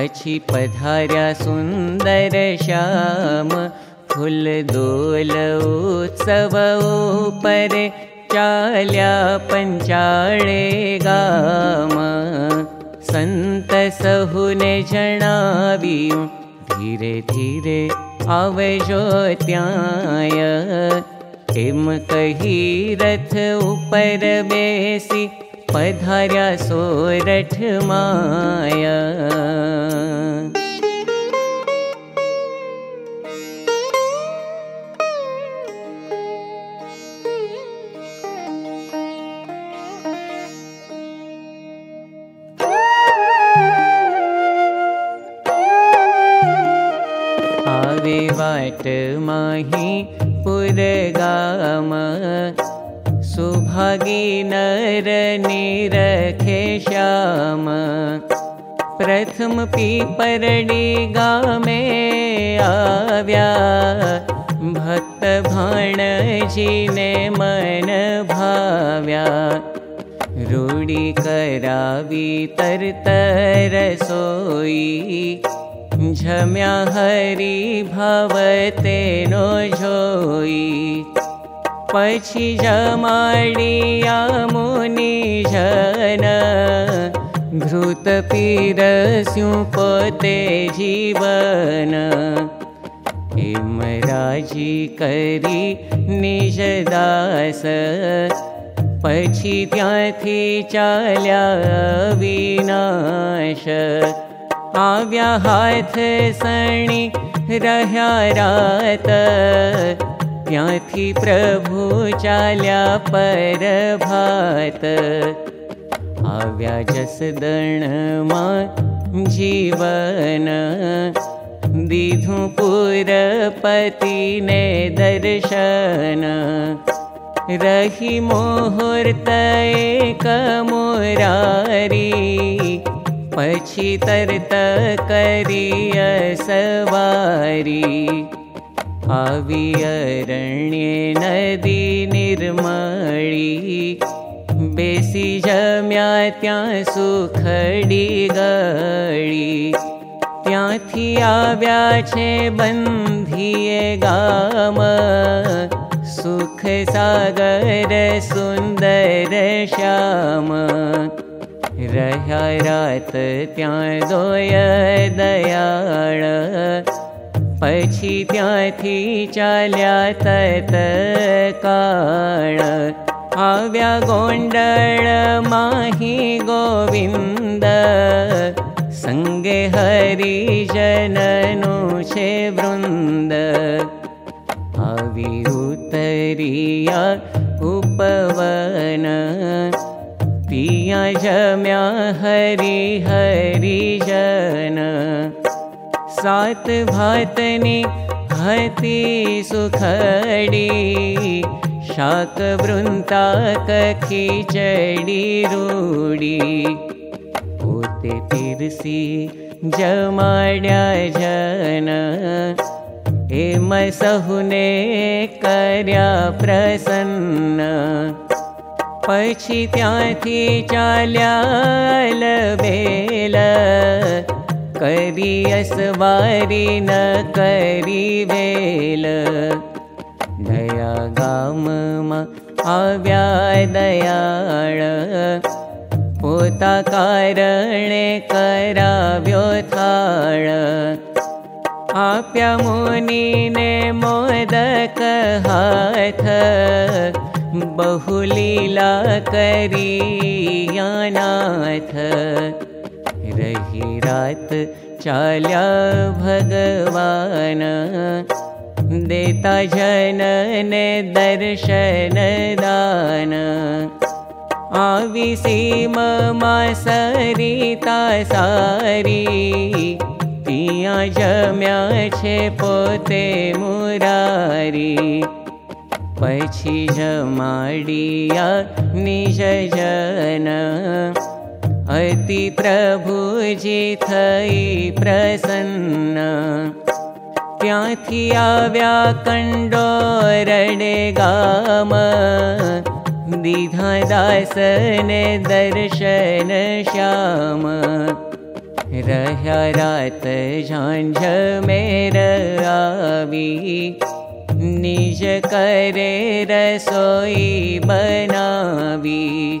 पछी पधार्या सुन्दर श्याम फुल दोल उत्सव पर चाल्या पञ्चाळे गाम। संत सहुने जणाव्યું धीरे धीरे आवजो त्याय एम कही रथ ऊपर बेसी पधार्या सोरठ माया। वाट माही पुरगाम सुभागी नर निरखे श्याम। प्रथम पीपरडी गामे आव्या। भक्त भाणजीने मन भाव्या। रूढी करावी सोई। झम्या हरि भवते नो जोई पछी जमाडिया मुनि जन। घृत पीरस्यु पोते जीवन। करी त्याथी चाल्या विनाश। आव्या हाथ सणी रह्या रात त्याथी प्रभु चाल्या पर भात आव्या जसदण मा जीवन। दीधु पुर पति दर्शन रही मुहूर्त एक मुरारी पछी तरत करिय सवारी आवी अरण्ये नदी निर्मळी बेसी जम्या त्या सुखडी गळी ત્યાંથી આવ્યા છે બંધીએ ગામ સુખ સાગર સુંદર શ્યામ રહ્યા રાત ત્યાં દોય દયાળ પછી ત્યાંથી ચાલ્યા તત કાળ આવ્યા ગોંડળ માહી ગોવિંદ સંગે હરિજનનું છે વૃંદ આવી ઉતરિયા ઉપવન पिया जम्या हरि हरिजन सात भातनी हति सुखडी शाक वृन्ता कखी चडी रूडी पोते तिरसी जमाड्या जन एम सहुने कर्या प्रसन्न। पछी त्याथी चाल्याल बेल करी असवारी न करी वेल। दया गाम आव्या दयाळ। पोता कारणे कराव्यो थाळ। आप्या मुनीने मोदक हाथ। बहुलीला करियानाथ रही रात चाल्या भगवान। देता जनने दर्शन दान। सीम मा सरिता सारी। तिया जम्या छे पोते मुरारी। पछी जमाडिया निज जन अति प्रभुजी थई प्रसन्न। आव्या कंडोरडे गाम। दीधा दासने दर्शन श्याम। रात झांझ मेर आवी। निज करे रसोई बनावी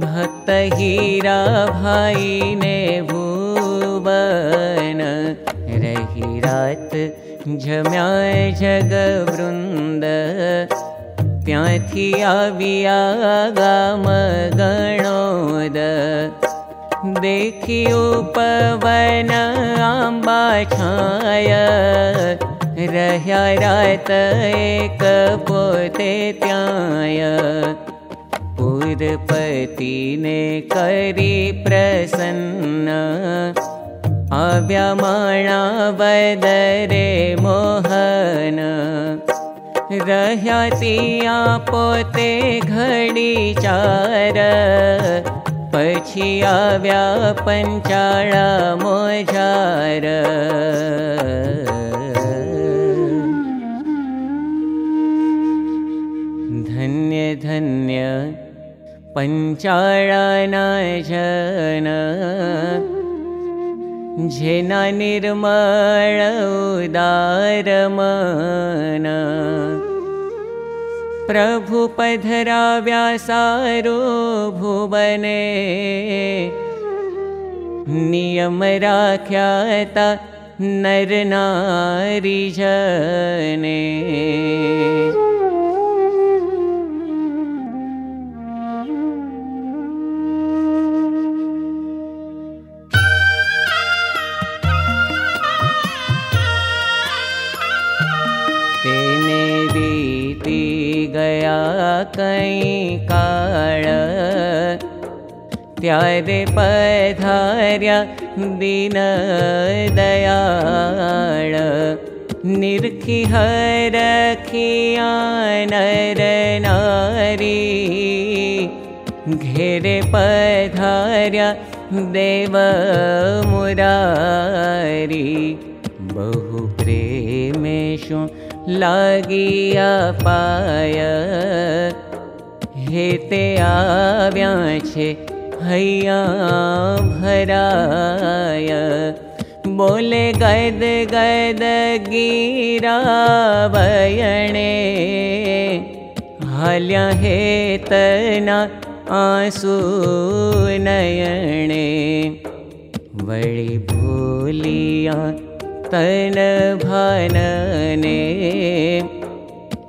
भक्त हीरा भाई ने भुवन जग झमाय त्याथी आविया गाम गणोद देखियो पवन आम्बा छाय। रह्या रात एक पोते तेत्यायत् ने करी प्रसन्न। आव्या माणा बदरे मोहन। तिया पोते घड़ी चार। आव्या पञ्चाळा मोजार धन्य धन्य पञ्चाळा जन। उदारमन प्रभु पधरा व्यासारो भुवने। नियम राख्याता नर जने कई काळ। त्यारे पधार्या दिन दयाळ। निर्खी हरखिया नर नारी। घेरे पधार्या देव मुरारी। बहु प्रेमेषु लागिया पाय। हेते आव्या छे हैया भराय। बोले गद गिरा बयणे हाल्या हेतना आंसू नयणे वळी भूलिया तन भानने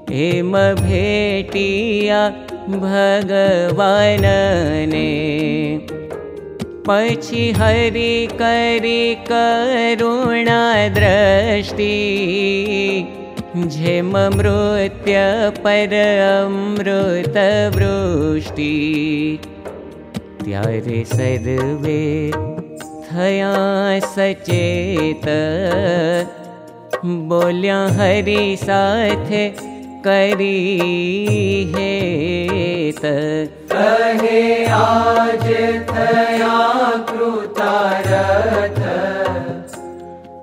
हेम भेटिया भगवानने। पछी हरि करी करुणा दृष्टि झेम मृत्य पर अमृत वृष्टि त्यारे सर्वे थया सचेत। बोल्या हरि साथ करी हेत। कहे आज थया कृतारथ।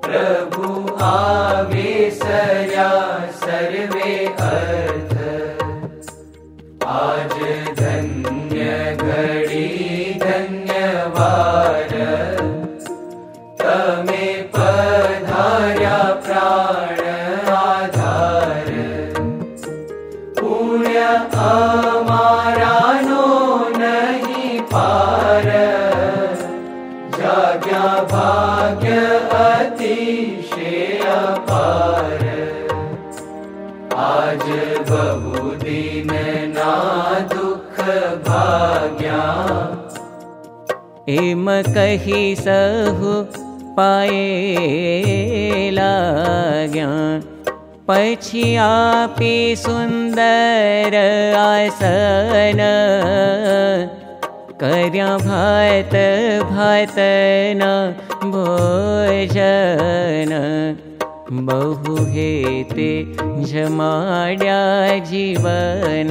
प्रभु आवे सरया सर्वे सहु आपी सुंदर आसन। कर्या भात भात न भोजन। बहु हेते जमाड्या जीवन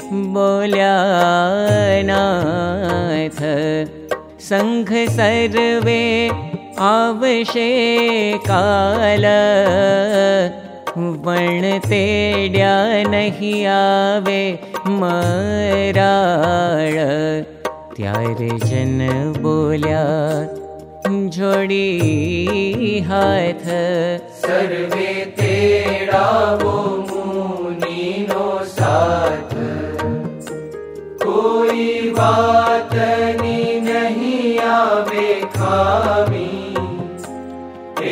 बोल्यानाथ संघ सर्वे आवशे काल। तेड्या नहीं आवे मराळ। त्यारे जन बोल्या जोड़ी हाथ। सर्वे तेड़ावो बातनी नहीं आवे खामी।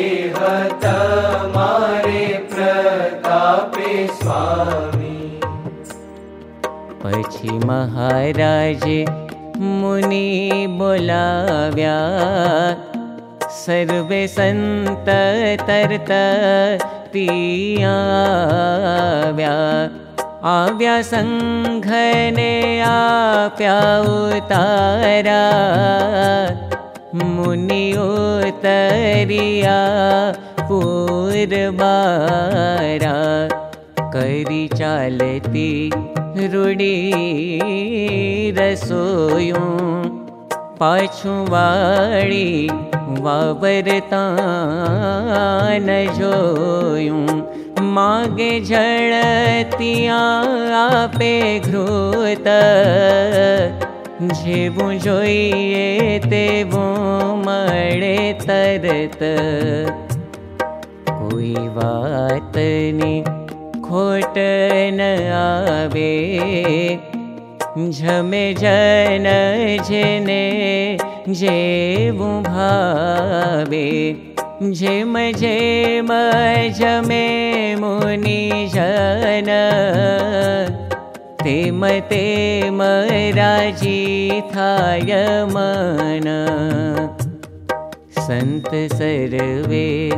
एह तमारे प्रतापे स्वामी। पशी महाराज मुनि बोलाव्या सर्वे सन्त तर्त सर्व आव्या सङ्घने आप्या उतारा मुनियोतरिया पूर्वारा करी चालती रुडी रसोयूं पाछू वाड़ी वावरता न जोयूं मागे झड़तिया आपे घृत। जेवू जोइए तेवू मळे तरत। कोई बात ने खोट न आवे। झमे जन जेने भावे झमे मुनि जन। तेम तेम राजी थाय मन। संत सर्वे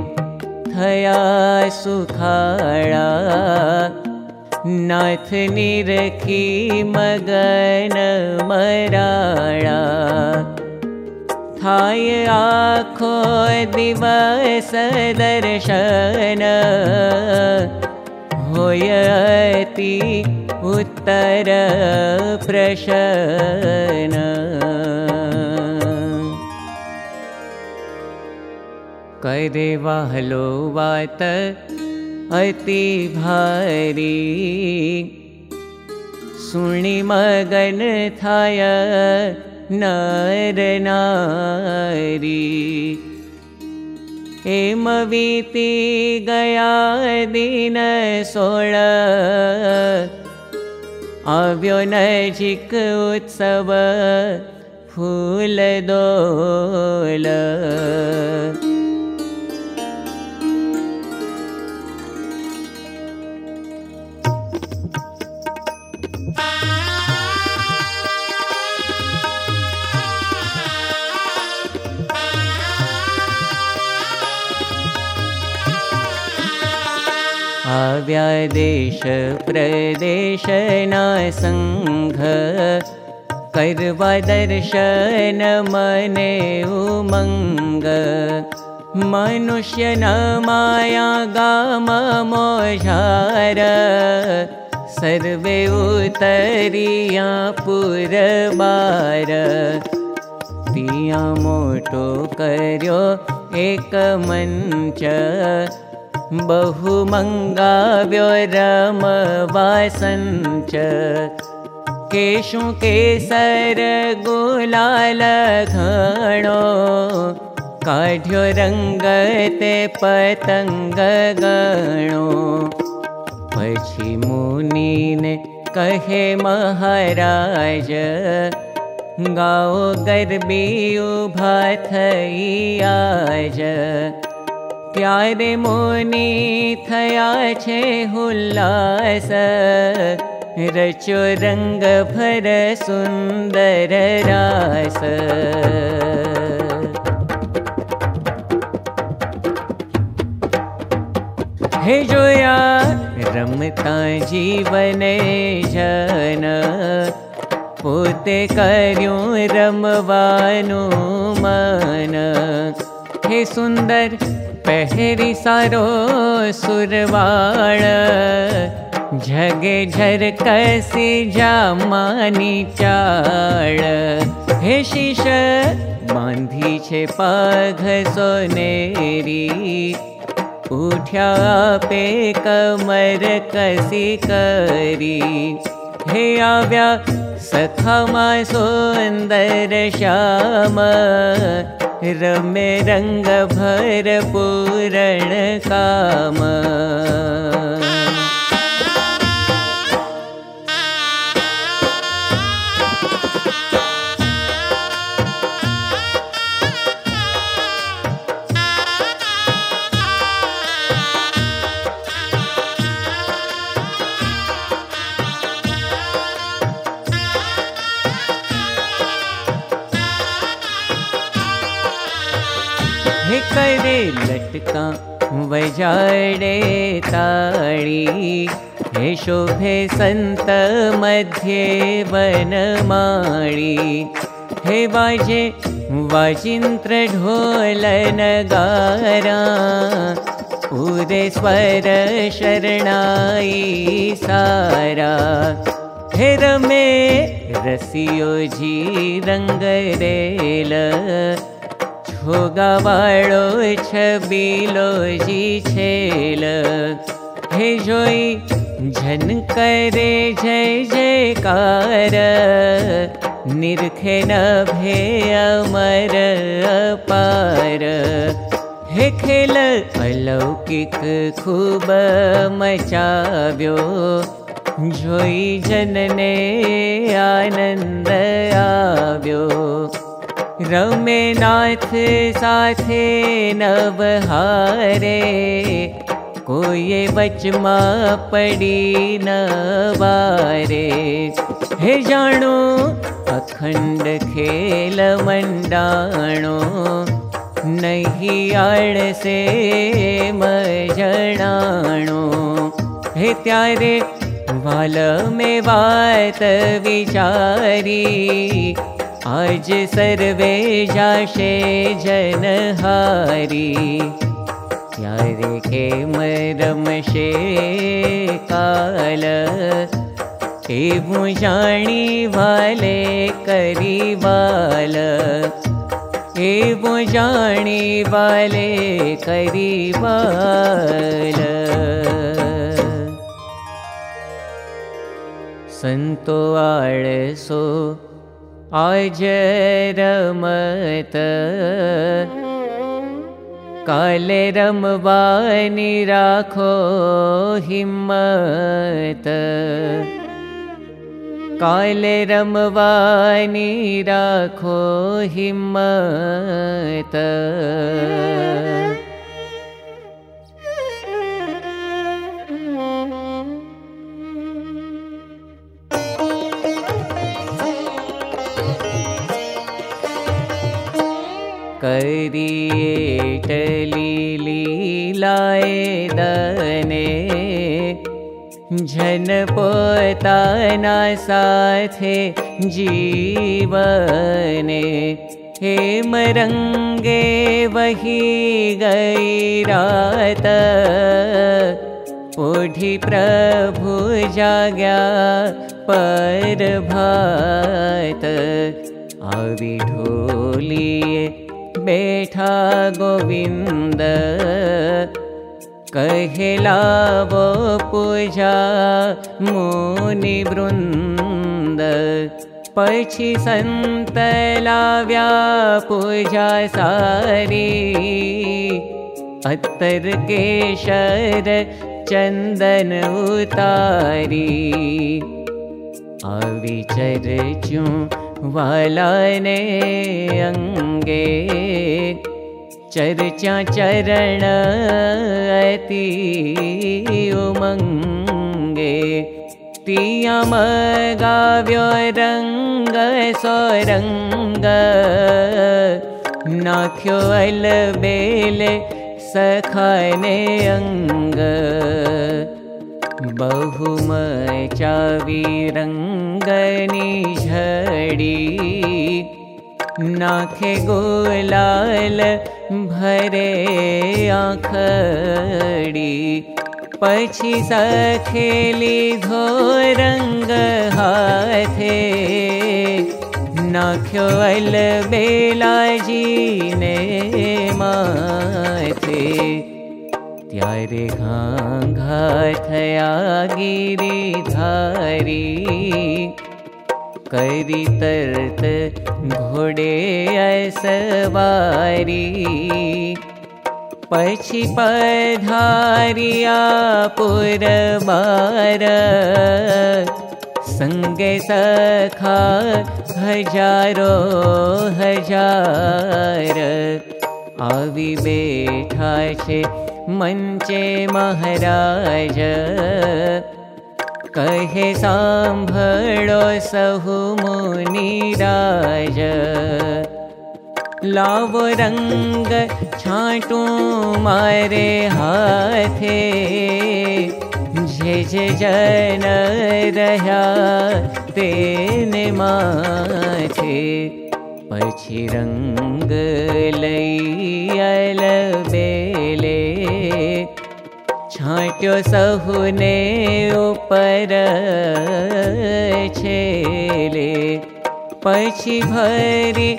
थया सुखाळा। नाथ निरखी मगन थाय आखो दिवस दर्शन। होयति उत्तर प्रशन करे वाहलो वात अति भारी। सुणी मगन थाय नर नारी। एम वीती गया दिन सोळ। आव्यो नजिक उत्सव फूल दोल देश प्रदेशना सङ्घ कर्वा दर्शन मने उमङ्ग मनुष्य न माया गाम मोझार सर्वे पुरबार तिया मोटो कर्यो एक मञ्च बहु रमवासञ्च केशु केसर गुलाल काढ्यो रङ्गते पतङ्ग गणो पछि मुनिने कहे महाराज गाओ गरबी उभा ત્યારે મોની થયા છે હુલ્લાસ રચો રંગ ભર સુંદર રાસ હે જોયા રમતા જીવને જન પોતે કર્યું રમવાનું મન હે पहरी सारो सुरवाळ। झगे झर कसे जामानी चाळ। हे शिष बांधी छे पाघ सोनेरी। उठ्या पे कमर कसी करी। हेया ग्या सखा मे सोन्दर श्याम। भर पूरण करे लटका वजाडे ताळी हे शोभे संत मध्ये वनमाळी हे वाजे वाजिंत्र ढोल नगारा उदे स्वर शरणाई सारा। हे रमे रसियो जी रंग रेल भोगावाळो छबीलो जी छेल हे जोई जन करे जय जयकार निरखे न भे अमर अपार हे खेल अलौकिक खूब मचाव्यो જોઈ જનને આનંદ रमे नाथ साथे नबहारे के बचमा पड़ी न वारे हे जाणो अखण्डेल मण्डाणो नहि म जाणो हे त्यारे वाल वे बात विचारी आज सर्वे जाशे जनहारी। यारे के मरमशे काल एवं जानी वाले करी एवं जानी वाले वाल संतो आळसो आज काले रमवानी राखो हिम्मत। काले रमवानी राखो हिम्मत लीलाए दने। जन पोताना साथे जीवने। हे गई रात। ओढ़ी प्रभु जाग्या पर भात। आवी ढोलिए बैठा गोविन्द कहला वो पूजा वृन्द। पतला व्या पूजा सारी अत्तर अेशर चन्दन उतरी। आविचरचु वालाने अंगे चर्चा चरण अति उमंगे। तिया सोरंग नाख्यो अलबेले सखाने अंग बहुमचावी रङ्गनि झडी नाखे गोलाल भरे आखडी। पछी सखेली धो रंग हाथे। नाख्यो अल बेलाजी ने माथे ત્યારે ઘાંઘા થયા ગિરિધારી કરી તરત ઘોડે અસવારી પછી પધારિયા પુરબાર સંગે સખા હજારો હજાર આવી બેઠા છે मञ्चे महाराज। कहे साम्भो सहु मुनिराज लावो रङ्ग छाटु मारे हाथे। जे जे जन रह्या तेने लैयल बेले छाट्यो सहुने उपर छेले? पछी भरी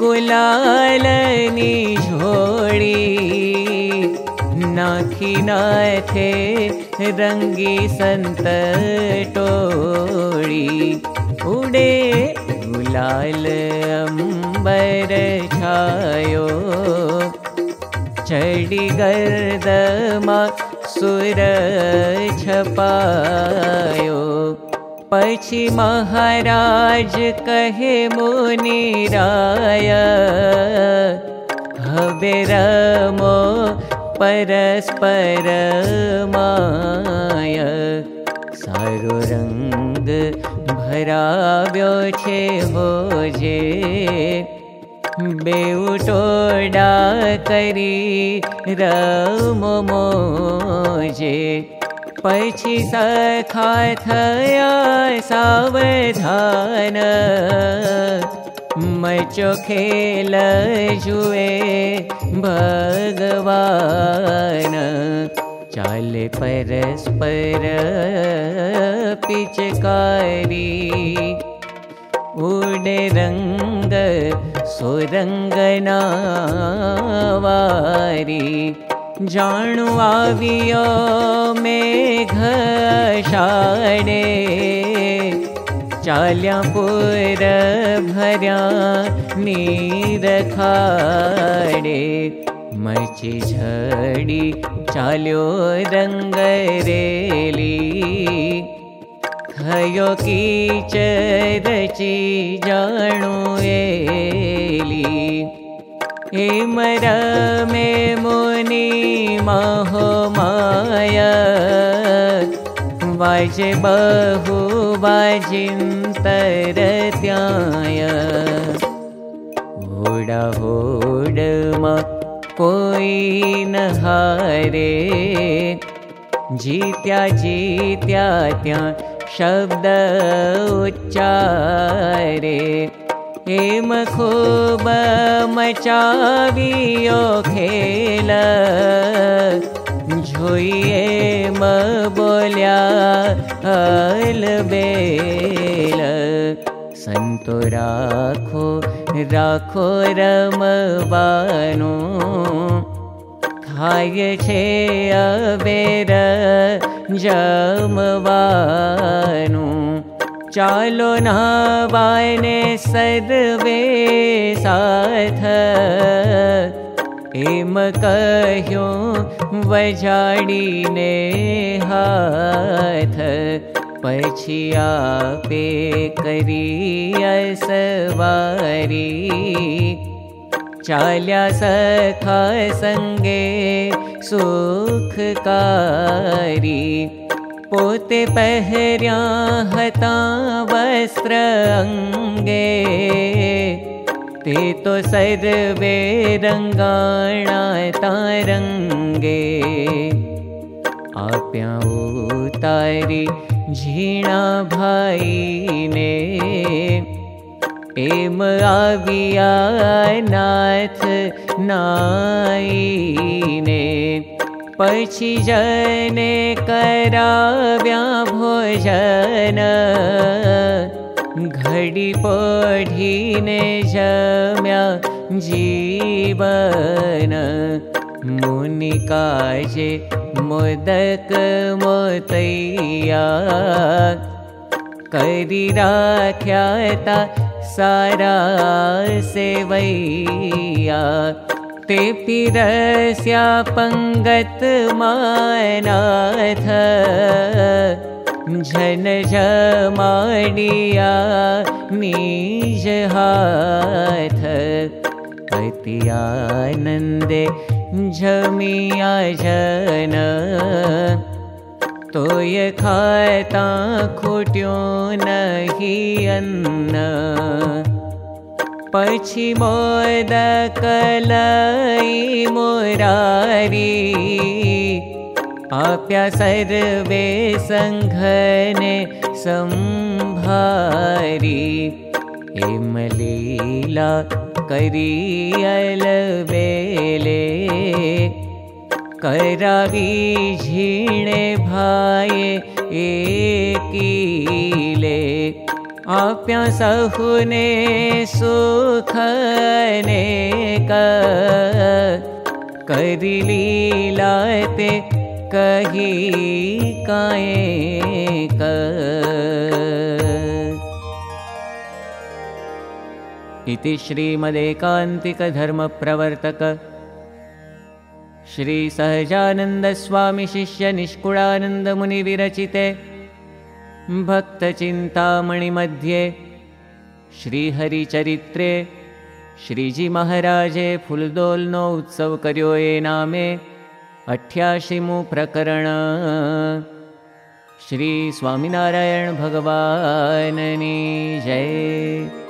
गुलालनी झोड़ी नाखी नाथे रंगी संत टोड़ी उड़े गुलाल अम्बर छायो। चढ़ी गर्दमा सुर छपायो। पछी महाराज कहे मुनिराय हवे रमो परस्पर माय। सारो रंग भराव्यो छे होजे बेउटोडा करी रमो मोजे पछी सखा थया सावधान। मचो खेल जुए भगवान। चाले परस्पर पिचकारी उडे रङ्ग सुरङ्गना वारी जाणु आवियो मेघ शाडे चाल्या पुर भर्या नीर खाडे। मची झडी चाल्यो रङ्ग रेली खयो कीच रची जाणु एली। हेमर मे मुनि महो माया वाजे बहु वाजिन्तर त्याय। होडा होडमा कोई न हारे जीत्या जीत्या त्या शब्द उच्चारे। हेम खूब मचावियो खेल। जोइए म बोल्या हल बेल। संतो राखो राखो रमवानो खाय छे अबेर जमवानु। चालो नावाने सर्वे साथ। एम कह्यो वजाडीने हाथ। पछिया पे करी असवारी चाल्या सखा पोते पहर्या हता वस्त्र अंगे ते तो सर्वे रंगाणा तारंगे आप्या उतारी झीणा भाई ने एम आविया नाथ नाई ने पछी जने कराव्या भोजन। घड़ी पढ़ीने जम्या जीवन। मुनि काजे मोदक मोतैया करी राख्याता सारा सेवैया ते पिरस्या पङ्गत मानाथ। झन जमाडिया निज हाथ। अति आनन्दे झमिया जन नहीं अन्न। पछी मोद कलई मोरारी। आप्या सर्वे संघने संभारी। करी अलबेले करावी झीणे भाये एकीले आप्या सहुने सुखने करी लीलाते कही काए क। इति श्रीमदेकान्तिकधर्मप्रवर्तक श्रीसहजानन्दस्वामिशिष्यनिष्कुळानन्दमुनिविरचिते भक्तचिन्तामणिमध्ये श्रीहरिचरित्रे श्रीजीमहाराजे फुलदोलनो उत्सव कर्यो ये नामे अठ्याशिमु प्रकरण। श्रीस्वामिनारायणभगवाननी जय